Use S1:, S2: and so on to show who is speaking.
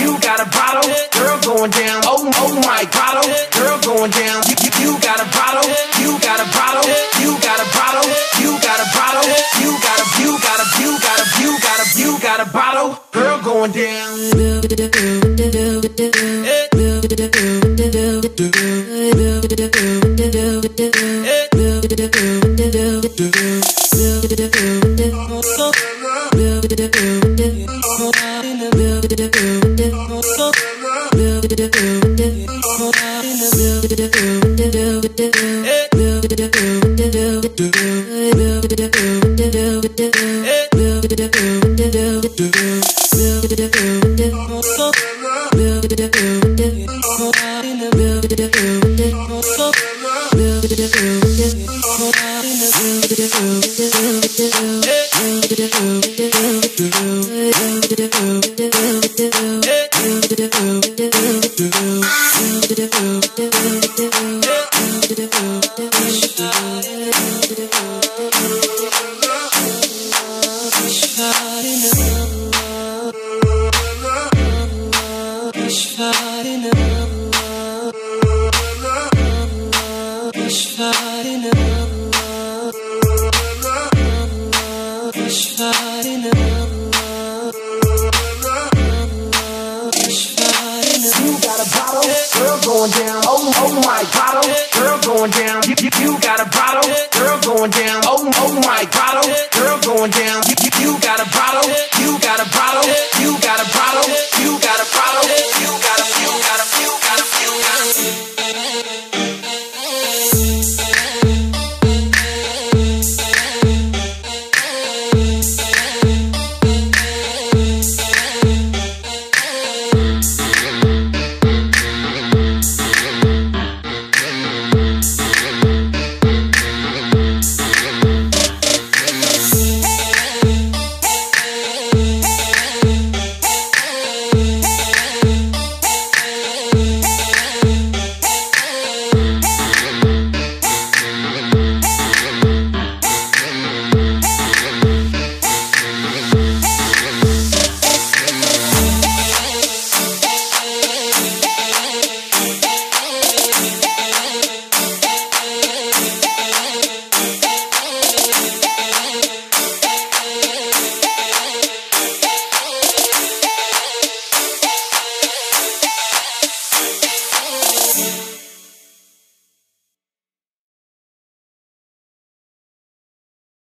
S1: You, got a bottle, girl going down. Oh, oh my bottle, girl going down. You, you, you got a bottle, you got a bottle, you got a bottle, you got a bottle, you got a, you got a, you got a, you got a, you got a bottle, girl going down. You Fish fighting. Girl going down. Oh, oh my bottle, girl going down. You, you, you got a bottle, girl going down. Oh, oh my bottle, girl going down. You, you, you got a bottle, you got a bottle, you got a bottle, you got a bottle, you